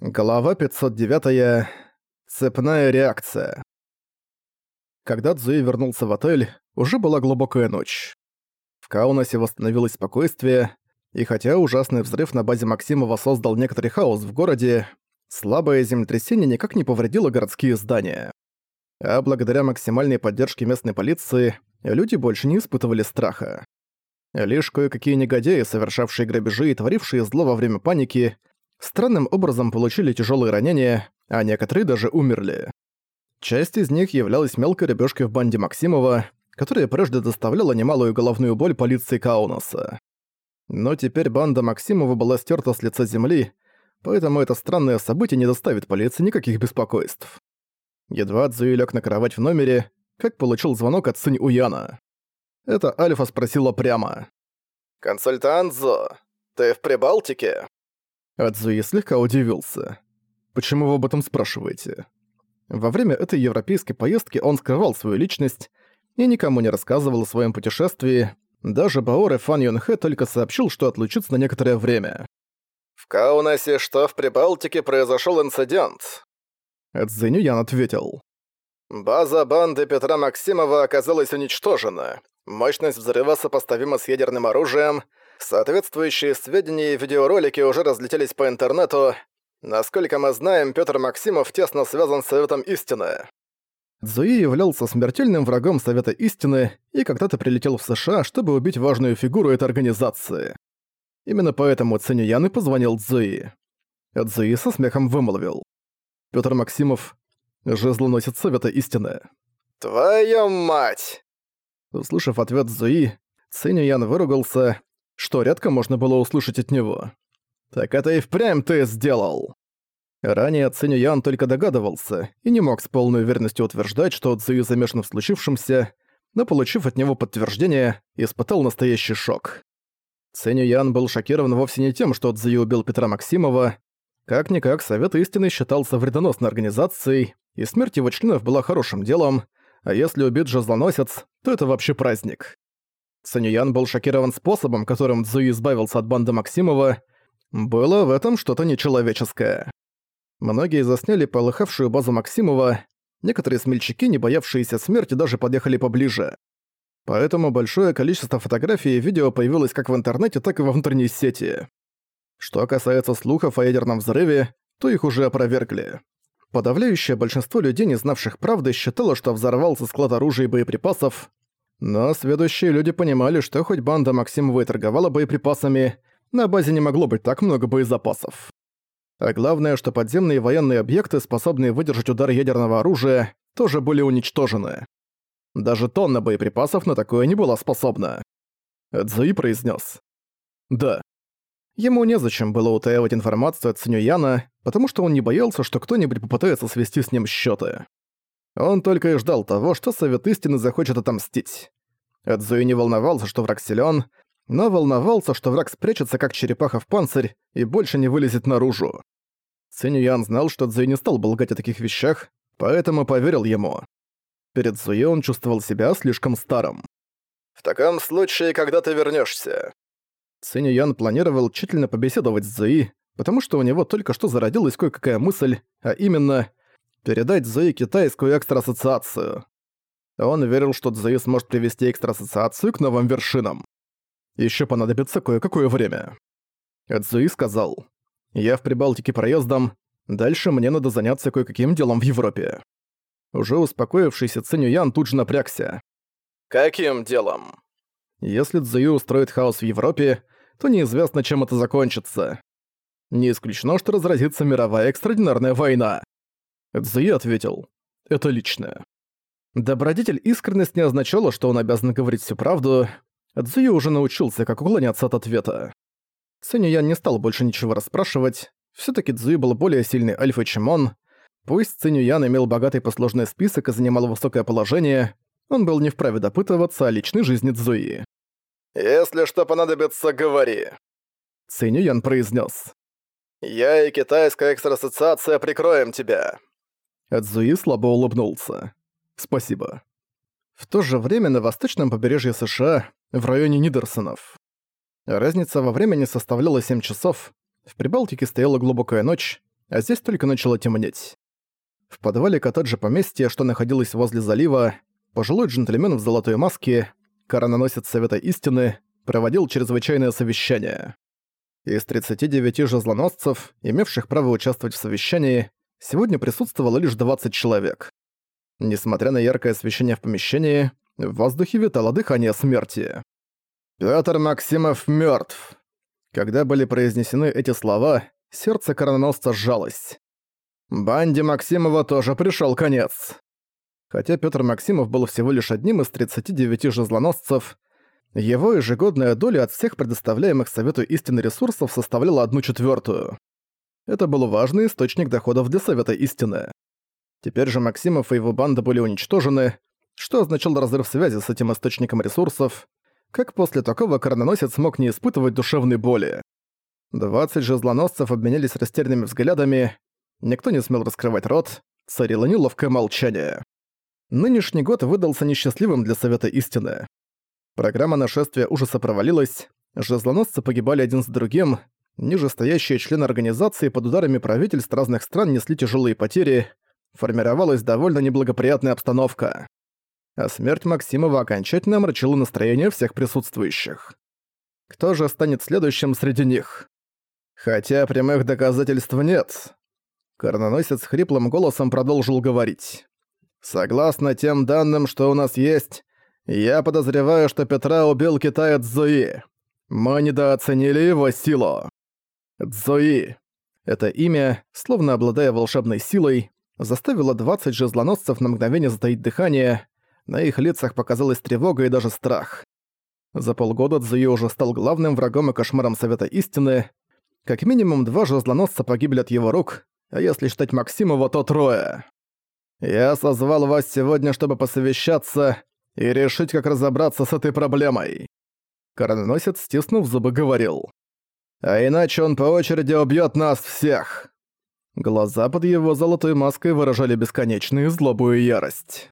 Глава 509. Цепная реакция. Когда Цзуи вернулся в отель, уже была глубокая ночь. В Каунасе восстановилось спокойствие, и хотя ужасный взрыв на базе Максимова создал некоторый хаос в городе, слабое землетрясение никак не повредило городские здания. А благодаря максимальной поддержке местной полиции, люди больше не испытывали страха. Лишь кое-какие негодяи, совершавшие грабежи и творившие зло во время паники, странным образом получили тяжелые ранения, а некоторые даже умерли. Часть из них являлась мелкой рыбёшкой в банде Максимова, которая прежде доставляла немалую головную боль полиции Каунаса. Но теперь банда Максимова была стерта с лица земли, поэтому это странное событие не доставит полиции никаких беспокойств. Едва Цзуи лёг на кровать в номере, как получил звонок от Цинь Уяна. Это Альфа спросила прямо. «Консультант Зо, ты в Прибалтике?» Адзуи слегка удивился. «Почему вы об этом спрашиваете?» Во время этой европейской поездки он скрывал свою личность и никому не рассказывал о своем путешествии, даже Баор Фан Юн Хэ только сообщил, что отлучится на некоторое время. «В Каунасе, что в Прибалтике, произошел инцидент?» Эдзиню Ян ответил. «База банды Петра Максимова оказалась уничтожена. Мощность взрыва сопоставима с ядерным оружием, Соответствующие сведения и видеоролики уже разлетелись по интернету. Насколько мы знаем, Пётр Максимов тесно связан с Советом Истины. Цзуи являлся смертельным врагом Совета Истины и когда-то прилетел в США, чтобы убить важную фигуру этой организации. Именно поэтому Цинюян и позвонил Цзуи. Цзуи со смехом вымолвил. Пётр Максимов — жезлоносец Совета Истины. «Твою мать!» Услышав ответ Цзуи, Цинюян выругался что редко можно было услышать от него. «Так это и впрямь ты сделал!» Ранее Цинь Ян только догадывался и не мог с полной уверенностью утверждать, что Цзюи замешан в случившемся, но, получив от него подтверждение, испытал настоящий шок. Цинь Ян был шокирован вовсе не тем, что Цзюи убил Петра Максимова. Как-никак, Совет Истины считался вредоносной организацией, и смерть его членов была хорошим делом, а если убит же злоносец, то это вообще праздник. Санюян был шокирован способом, которым Цзуи избавился от банды Максимова. Было в этом что-то нечеловеческое. Многие засняли полыхавшую базу Максимова, некоторые смельчаки, не боявшиеся смерти, даже подъехали поближе. Поэтому большое количество фотографий и видео появилось как в интернете, так и во внутренней сети. Что касается слухов о ядерном взрыве, то их уже опровергли. Подавляющее большинство людей, не знавших правды, считало, что взорвался склад оружия и боеприпасов, но следующие люди понимали, что хоть банда Максимова и торговала боеприпасами, на базе не могло быть так много боезапасов. А главное, что подземные военные объекты, способные выдержать удар ядерного оружия, тоже были уничтожены. Даже тонна боеприпасов на такое не была способна. Цзуи произнес: «Да». Ему незачем было утаивать информацию от Цинюяна, потому что он не боялся, что кто-нибудь попытается свести с ним счеты. Он только и ждал того, что Совет Истины захочет отомстить. Эдзуи не волновался, что враг силен, но волновался, что враг спрячется как черепаха в панцирь и больше не вылезет наружу. Цинь знал, что Цзуи не стал бы о таких вещах, поэтому поверил ему. Перед Цзуи он чувствовал себя слишком старым. «В таком случае, когда ты вернешься? Цинь планировал тщательно побеседовать с Цзуи, потому что у него только что зародилась кое-какая мысль, а именно передать Зои китайскую экстраассоциацию. Он верил, что Цзуи сможет привести экстраассоциацию к новым вершинам. Еще понадобится кое-какое время. Цзуи сказал, «Я в Прибалтике проездом, дальше мне надо заняться кое-каким делом в Европе». Уже успокоившийся Цинь Ян тут же напрягся. «Каким делом?» Если Цзуи устроит хаос в Европе, то неизвестно, чем это закончится. Не исключено, что разразится мировая экстраординарная война. Цзуи ответил, «Это личное». Добродетель искренность не означала, что он обязан говорить всю правду. Цзуи уже научился, как уклоняться от ответа. Циню Ян не стал больше ничего расспрашивать. все таки Цзуи был более сильный альфа, чем он. Пусть Циню Ян имел богатый послужный список и занимал высокое положение, он был не вправе допытываться о личной жизни Цзуи. «Если что понадобится, говори», — Циню Ян произнес. «Я и Китайская экстрасоциация прикроем тебя. Адзуи слабо улыбнулся. «Спасибо». В то же время на восточном побережье США, в районе Нидерсонов. Разница во времени составляла 7 часов, в Прибалтике стояла глубокая ночь, а здесь только начало темнеть. В подвале коттеджа поместья, что находилось возле залива, пожилой джентльмен в золотой маске, корононосец Совета Истины, проводил чрезвычайное совещание. Из 39 жезлоносцев, имевших право участвовать в совещании, сегодня присутствовало лишь 20 человек. Несмотря на яркое освещение в помещении, в воздухе витало дыхание смерти. «Пётр Максимов мёртв!» Когда были произнесены эти слова, сердце корононосца сжалось. Банде Максимова тоже пришёл конец. Хотя Пётр Максимов был всего лишь одним из 39 жезлоносцев, его ежегодная доля от всех предоставляемых Совету истины ресурсов составляла одну четвертую. Это был важный источник доходов для Совета истины. Теперь же Максимов и его банда были уничтожены, что означал разрыв связи с этим источником ресурсов, как после такого корононосец мог не испытывать душевной боли. Двадцать жезлоносцев обменялись растерянными взглядами, никто не смел раскрывать рот, царило неловкое молчание. Нынешний год выдался несчастливым для Совета Истины. Программа нашествия ужаса провалилась, жезлоносцы погибали один за другим, нижестоящие члены организации под ударами правительств разных стран несли тяжелые потери, формировалась довольно неблагоприятная обстановка. А смерть Максимова окончательно омрачила настроение всех присутствующих. Кто же станет следующим среди них? Хотя прямых доказательств нет. Корононосец хриплым голосом продолжил говорить. Согласно тем данным, что у нас есть, я подозреваю, что Петра убил китаец Зои. Мы недооценили его силу. Зои. Это имя, словно обладая волшебной силой, заставило 20 жезлоносцев на мгновение затаить дыхание, на их лицах показалась тревога и даже страх. За полгода Цзуи уже стал главным врагом и кошмаром Совета Истины. Как минимум два жезлоносца погибли от его рук, а если считать Максимова, то трое. «Я созвал вас сегодня, чтобы посовещаться и решить, как разобраться с этой проблемой». Корононосец, стиснув зубы, говорил. «А иначе он по очереди убьет нас всех!» Глаза под его золотой маской выражали бесконечную злобу и ярость.